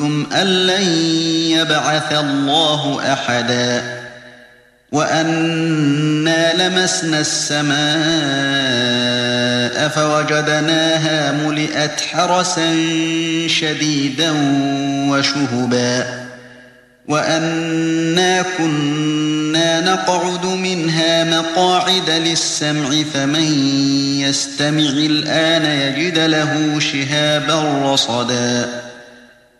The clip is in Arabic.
أن لن يبعث الله أحدا وأنا لمسنا السماء فوجدناها ملئت حرسا شديدا وشهبا وأنا كنا نقعد منها مقاعد للسمع فمن يستمع الآن يجد له شهابا رصدا